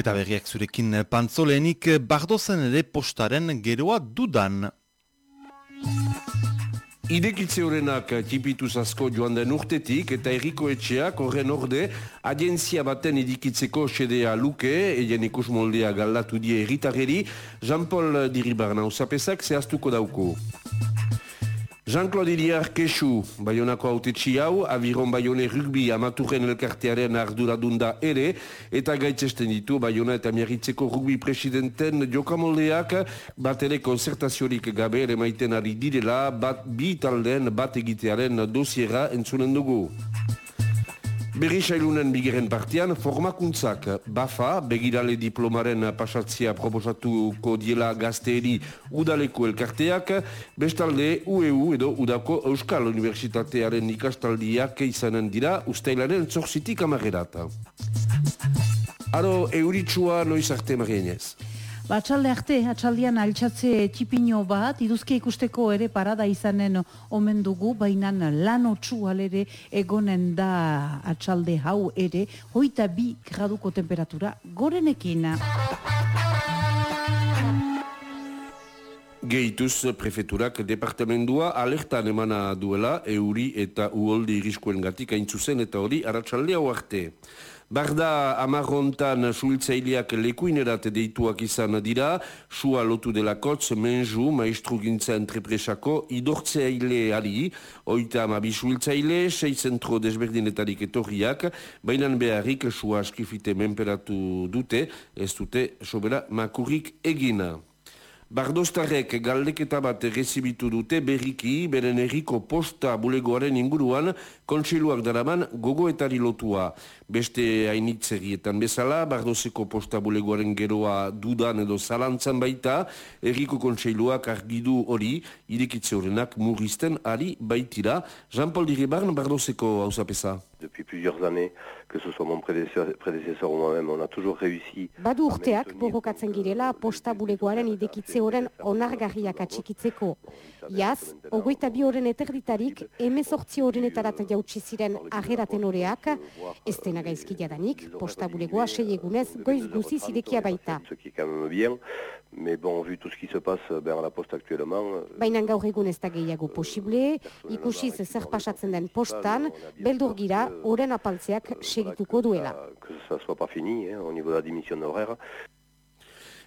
Eta berriak zurekin pantzolenik bardozen ere postaren geroa dudan. Idekitze horrenak tipituz asko joan den urtetik eta erriko etxeak horren orde agentzia baten idikitzeko sedea luke, eien ikus moldea galdatu die erritarreri, Jean-Paul Diribarna usapesak zehaztuko dauko. Jean-Claude Iliar Kesu, Bayonako autetxi hau, Aviron Bayone Rugby amaturren elkartearen arduradunda ere, eta gaitzesten ditu Bayona eta miarritzeko rugby presidenten jokamoldeak bat ere konzertaziorik gabe ere maiten ari direla bat bi talden bat egitearen dosiera entzunen dugu. Berri sailunen bigeren partian, formakuntzak BAFA, begirale diplomaren pasatzia proposatuko diela gazteeri udaleko elkarteak, bestalde UEU edo Udako Euskal Universitatearen ikastaldiak izanen dira ustailaren zorzitik amagerata. Aro, euritsua noiz arte marienez. Ba, atxalde arte, atxaldian altxatze txipino bat, iduzke ikusteko ere parada izanen omen dugu, baina lan otxu alere egonen da atxalde hau ere, hoita bi graduko temperatura gorenekin. Gehituz prefeturak departamendua alertan emana duela euri eta uoldi iriskuen gatik aintzuzen eta hori aratsalde hau arte. Barda amarrontan suiltzaileak lekuinerat deituak izan dira, sua lotu dela kotz, menju, maestru gintza entrepresako, idortzeaile ali, oita amabi suiltzaile, sei zentro desberdinetarik etorriak, bainan beharrik sua askifite menperatu dute, ez dute sobera makurik egina. Bardostarrek galdeketa bat rezibitu dute berriki, beren erriko posta bulegoaren inguruan, kontseiluak daraman gogoetari lotua. Beste hainitzerietan bezala, Bardoseko posta bulegoaren geroa dudan edo zalantzan baita, erriko kontseiluak argidu hori, irekitze horrenak murrizten ari baitira. Jean-Paul Diribarn, Bardoseko hausapesa. Depuis plusieurs années, que ce soit mon prédécesseur, ou moi-même, on a toujours réussi... Badu urteak borrokatzen girela posta bulegoaren idekitze horren onargarriak atxikitzeko. Iaz, ogoita bi horren eterditarik, emezortzi horrenetarat jautsi ziren ageraten horeak, ez dena gaizki jadanik, posta bulegoa sei egunez goiz guzi zidekia baita. Mais bon, vu tout ce qui se passe ben, à la poste actuellement... euh, Baina gaur egun ez da gehiago posible, ikusiz zer pasatzen den postan, beldur gira, oren apaltzeak segituko duela. ça soit pas fini hein, au niveau de la démission horaire.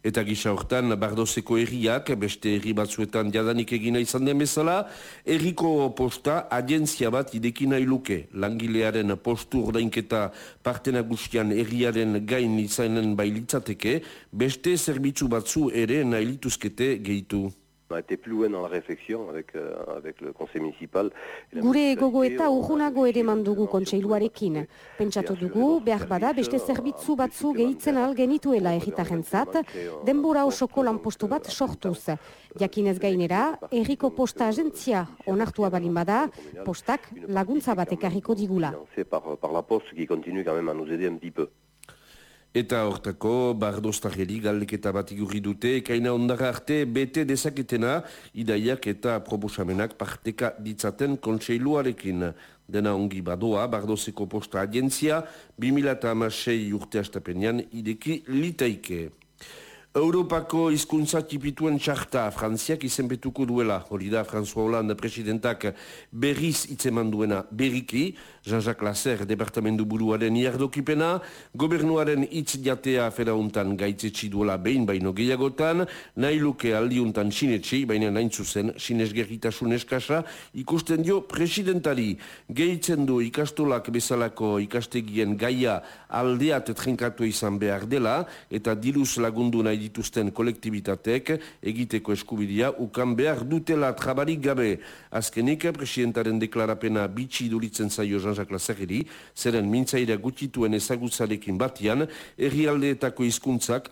Eta gisa hortan, Bardoseko herriak, beste herri batzuetan jadanik egina izan den bezala, herriko posta agentzia bat idekina iluke. Langilearen postu ordainketa parte nagusian herriaren gain izanen bailitzateke, beste zerbitzu batzu ere nahi lituzkete gehitu. On a été plus loin dans la réflexion avec, euh, avec le conseil municipal. Gure gogoeta on- urrunago ere mandugu kontseiluarekin. Pentsatu dugu, behar bada, beste zerbitzu batzu gehitzen al genituela erritarrentzat, denbora osoko lanpostu bat sortuz. Jakinez gainera, erriko posta agentzia onartua balin bada, postak laguntza bat ekarriko digula. par, par la poste qui continue quand même à nous aider un petit peu. Eta hortako, bardostarreri galdeketa bat igurri dute, ekaina ondara arte bete dezaketena, idaiak eta proposamenak parteka ditzaten kontseiluarekin. Dena ongi badoa, bardoseko posta agentzia, 2006 urte astapenean ideki litaike. Europako hizkuntza tipituen txarta Frantziak izenbetuko duela. Hori da François Hollande presidentak berriz itzeman duena berriki, Jean-Jacques Lasser departamendu buruaren iardokipena, gobernuaren hitz jatea ferauntan gaitzetsi duela behin baino gehiagotan, nahi luke aldiuntan sinetxi, baina nain zuzen sinesgerritasun eskasa ikusten dio presidentari. Gehitzen du ikastolak bezalako ikastegien gaia aldeat trinkatu izan behar dela, eta diruz lagundu nahi dituzten kolektibitateek egiteko eskubidia ukan behar dutela trabarik gabe. Azkenik, presidentaren deklarapena bitxi duritzen zaio Jean-Jacques Lasserri, zeren mintzaira gutituen ezagutzarekin batian, herrialdeetako hizkuntzak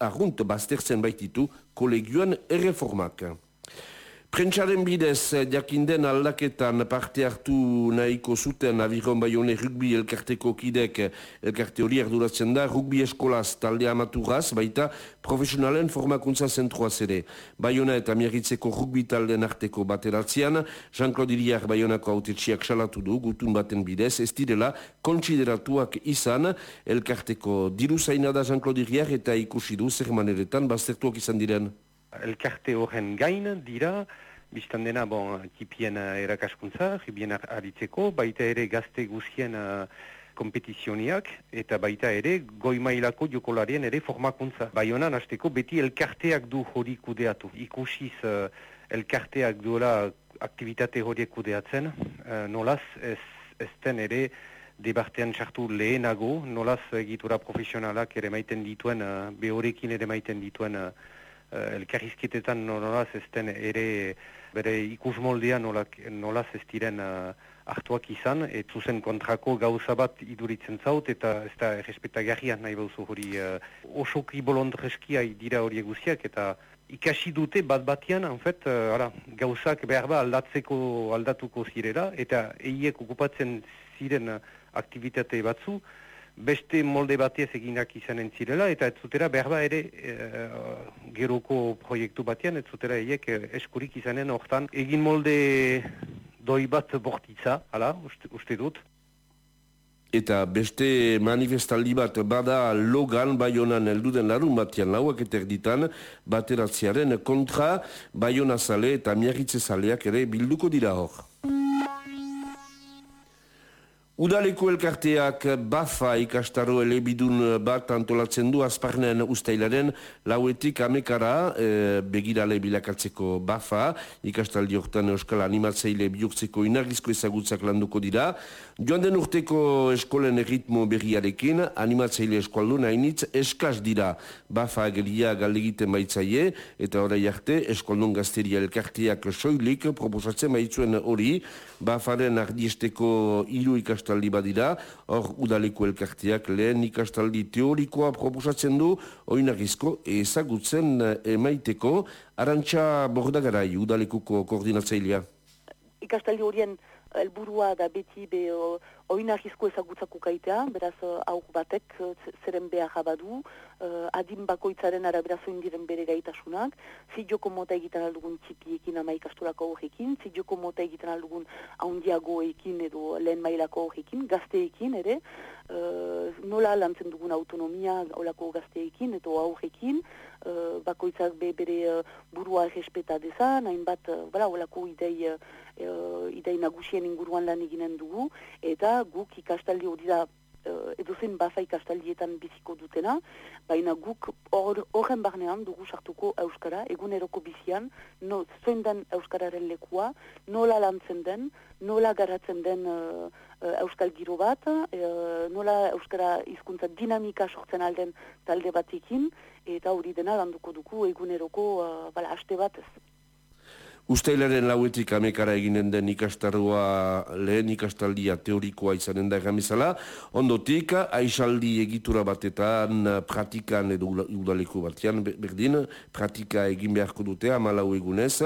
arrunt baztertzen baititu kolegioan erreformak. Prentsaren bidez, eh, jakinden aldaketan parte hartu nahiko zuten abiron baione rugbi elkarteko kidek. Elkarte hori arduratzen da, rugbi eskolaz talde amaturaz, baita profesionalen formakuntza zentroaz ere. Baiona eta miagitzeko rugbi talden arteko bateratzean, Jean-Claude Iriar baionako autetxiak salatu du, gutun baten bidez, ez direla kontsideratuak izan. Elkarteko diru zaina da Jean-Claude Iriar eta ikusi du zer maneretan baztertuak izan diren elkarte horren gain dira, biztan dena, bon, tipien erakaskuntza, ribien aritzeko, baita ere gazte guzien uh, kompetizioniak, eta baita ere goi mailako jokolarien ere formakuntza. Baionan, hasteko beti elkarteak du hori kudeatu. Ikusiz uh, elkarteak duela aktivitate horiek kudeatzen, uh, nolaz ez, ez ere debartean sartu lehenago, nolaz egitura profesionalak ere maiten dituen, uh, behorekin ere maiten dituen uh, elkarrizketetan nolaz ez den ere bere ikus moldea nolak, nolaz ez diren uh, hartuak izan, et zuzen kontrako gauza bat iduritzen zaut, eta ez da errespetagarria nahi bauzu hori uh, osoki bolondreskia dira hori eguziak, eta ikasi dute bat batian, en fet, uh, ara, gauzak behar ba aldatzeko aldatuko zirela, eta eiek okupatzen ziren aktivitate batzu, beste molde batiez eginak izanen zirela, eta ez zutera berba ere e, geroko proiektu batean, ez zutera eiek e, eskurik izanen hortan egin molde doi bat bortitza, hala, uste, uste dut. Eta beste manifestaldi bat bada logan baionan elduden larun batian lauak eta erditan bateratziaren kontra baionazale eta miarritze zaleak ere bilduko dira hor. Udaleko elkarteak bafa ikastaro elebidun bat antolatzen du azparnen ustailaren lauetik amekara e, begirale bilakatzeko bafa. Ikastaldi hortan euskal animatzeile bihurtzeko inarrizko ezagutzak landuko dira. Joan den urteko eskolen erritmo berriarekin animatzeile eskualdu nainitz eskaz dira. Bafa ageria galdegiten baitzaie eta orai arte eskualdun gazteria elkarteak soilik proposatzen baitzuen hori. Bafaren ardiesteko hiru ikastaldi ikastaldi badira, hor udaleko elkarteak lehen ikastaldi teorikoa proposatzen du, oinagizko ezagutzen emaiteko, arantxa bordagarai udalekuko koordinatzailea. Ikastaldi horien helburua da beti be oinarrizko ezagutzako kaitea, beraz aur batek zeren behar abadu, uh, adin bakoitzaren arabera diren bere gaitasunak, zidioko mota egiten aldugun txipiekin ama ikasturako horrekin, zidioko mota egiten aldugun haundiagoekin edo lehen mailako horrekin, gazteekin ere, uh, nola lantzen dugun autonomia olako gazteekin edo aurrekin, uh, bakoitzak be bere uh, burua respeta dezan, hainbat, uh, bala, olako idei, uh, idei nagusien inguruan lan eginen dugu, eta guk ikastaldi hori da uh, edozen bafa ikastaldietan biziko dutena, baina guk horren barnean dugu sartuko Euskara, eguneroko bizian, no, zoin den Euskararen lekua, nola lantzen den, nola garatzen den uh, Euskal giro bat, uh, nola Euskara hizkuntza dinamika sortzen alden talde batekin, eta hori dena landuko dugu eguneroko uh, bala, haste bat. Uztailaren lauetik amekara eginen den ikastarua lehen ikastaldia teorikoa izanen da egamizala. Ondotik, aisaldi egitura batetan, pratikan edo udaleko batean, berdin, pratika egin beharko dute, amalau egunez,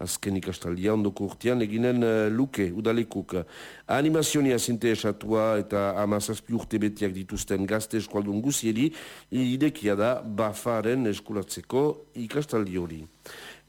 azken ikastaldia ondoko urtean eginen uh, luke, udalekuk. Animazionia zinte esatua eta amazazpi urte betiak dituzten gazte eskualdun guzieri, idekia da bafaren eskulatzeko ikastaldi hori.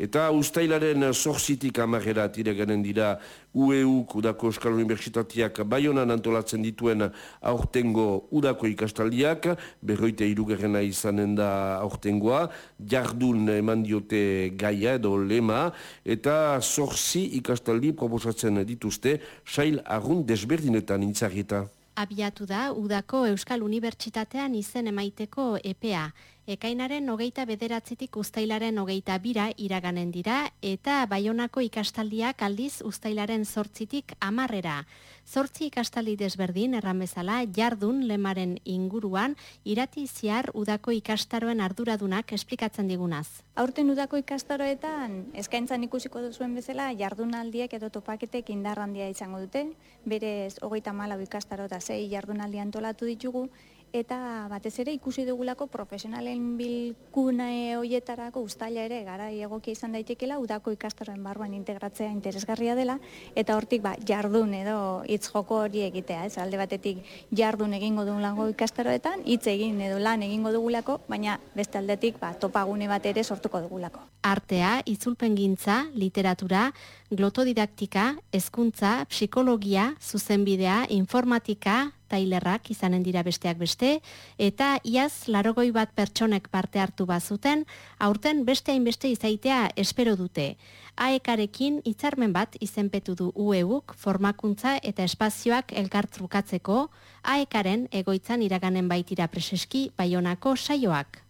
Eta ustailaren zorzitik amarera tire garen dira UEUk Udako Euskal Universitatiak Bayonan antolatzen dituen aurtengo Udako ikastaldiak, berroite irugarrena izanen da aurtengoa, jardun eman diote gaia edo lema, eta zorzi ikastaldi proposatzen dituzte, sail argun desberdinetan intzarrita. Abiatu da Udako Euskal Unibertsitatean izen emaiteko EPA. Ekainaren hogeita bederatzitik ustailaren hogeita bira iraganen dira eta baionako ikastaldiak aldiz ustailaren sortzitik amarrera. Zortzi ikastaldi desberdin erramezala jardun lemaren inguruan irati ziar udako ikastaroen arduradunak esplikatzen digunaz. Aurten udako ikastaroetan eskaintzan ikusiko duzuen bezala jardunaldiek edo topaketek indarrandia izango dute. Berez hogeita malau ikastaro eta zei jardunaldi antolatu ditugu eta batez ere ikusi dugulako profesionalen bilkune hoietarako ustaila ere gara egokia izan daitekela udako ikastaroen barruan integratzea interesgarria dela eta hortik ba, jardun edo hitz joko hori egitea, ez alde batetik jardun egingo dugu lango ikastaroetan, hitz egin edo lan egingo dugulako, baina beste aldetik ba, topagune bat ere sortuko dugulako. Artea, itzulpengintza, literatura, glotodidaktika, hezkuntza, psikologia, zuzenbidea, informatika, tailerrak izanen dira besteak beste, eta iaz larogoi bat pertsonek parte hartu bazuten, aurten beste hainbeste izaitea espero dute. AEKarekin hitzarmen bat izenpetu du UEUk formakuntza eta espazioak elkartrukatzeko, AEKaren egoitzan iraganen baitira preseski baionako saioak.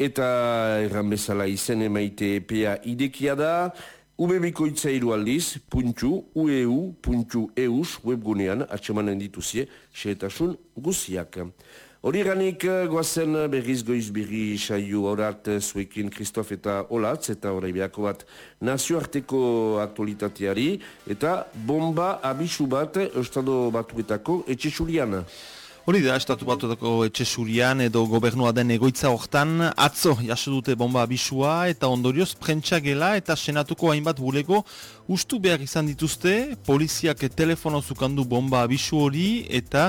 Eta erran bezala izen emaite epea idekia da, Ubebikoitza aldiz, puntxu, ueu, puntxu, eus, webgunean, atxemanen dituzie, xeetasun guziak. Hori ganik, goazen berriz goiz berri saio horat zuekin Kristof eta Olatz, eta horai behako bat nazioarteko aktualitateari, eta bomba abisu bat, estado batuetako, etxe Hori da, estatu batutako etxe surian edo gobernua den egoitza hortan, atzo jaso dute bomba abisua eta ondorioz prentsa gela eta senatuko hainbat bulego ustu behar izan dituzte, poliziak telefono zukandu bomba abisu hori eta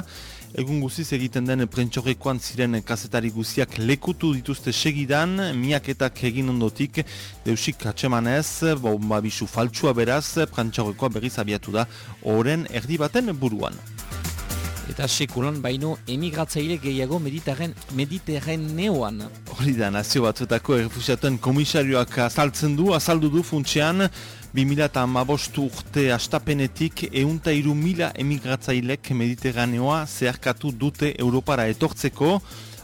egun guziz egiten den prentsorekoan ziren kazetari guziak lekutu dituzte segidan, miaketak egin ondotik, deusik atsemanez, bomba abisu faltsua beraz, prentsorekoa berriz abiatu da, oren erdi baten buruan. Eta sekulan baino emigratzaile gehiago mediterren, mediterren neoan. Hori da, nazio batzuetako errefusiatuen komisarioak azaltzen du, azaldu du funtsean, 2008 urte astapenetik eunta iru mila emigratzailek mediterraneoa zeharkatu dute Europara etortzeko,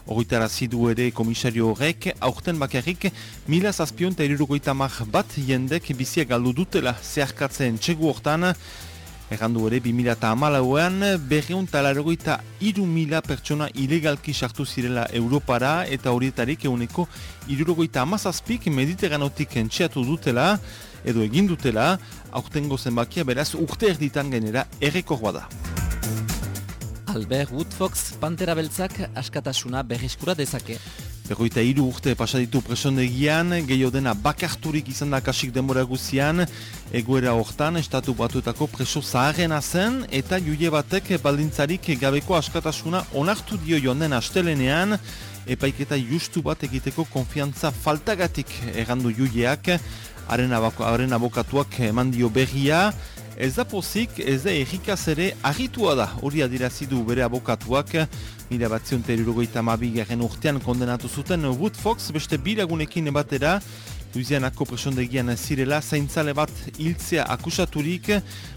Horritara zidu ere komisario horrek, aurten bakarrik, mila zazpion eta bat jendek biziak galdu dutela zeharkatzen. Txegu hortan, Errandu ere, 2008an, berreun talarogoita iru mila pertsona ilegalki sartu zirela Europara eta horietarik euneko irurogoita amazazpik mediterranotik entxeatu dutela edo egin dutela, aurtengo zenbakia beraz urte erditan genera errekor bada. Albert Woodfox, Pantera Beltzak, askatasuna berriskura dezake. Berroita hiru urte pasaditu presondegian, gehiago dena bakarturik izan da kasik denbora guzian, egoera hortan estatu batuetako preso zaharrena zen, eta juie batek baldintzarik gabeko askatasuna onartu dio joan den astelenean, epaiketa justu bat egiteko konfiantza faltagatik errandu juieak, haren abokatuak eman dio berria, Ez da pozik, ez da errikaz ere agitua da, hori adirazidu bere abokatuak, mila batzion terurogoita garen urtean kondenatu zuten Wood Fox beste bilagunekin batera, Luizianako presondegian zirela, zaintzale bat hiltzea akusaturik,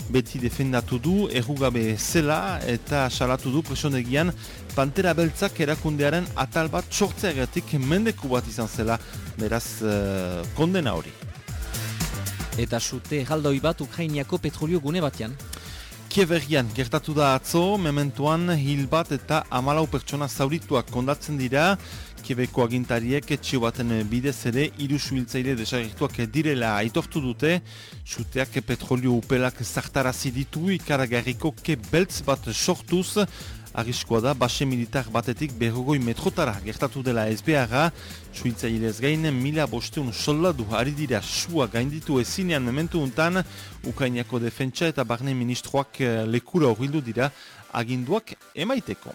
beti defendatu du, errugabe zela eta salatu du presondegian, Pantera Beltzak erakundearen atal bat sortzeagatik mendeku bat izan zela, beraz uh, kondena hori eta sute galdoi bat Ukrainiako petrolio gune batean. Kiebergian, gertatu da atzo, mementuan hil bat eta amalau pertsona zaurituak kondatzen dira, Kiebeko agintariek etxio baten bidez ere irusu hiltzaile desagertuak direla aitortu dute, suteak petrolio upelak zartarazi ditu ikaragarriko ke beltz bat sortuz, Arriskoa da, base militar batetik berrogoi metrotara gertatu dela SBA-ra, suiltzailez gain, mila bosteun soldadu ari dira sua gainditu ezinean mementu untan, Ukrainiako defentsa eta barne ministroak eh, lekura horrildu dira aginduak emaiteko.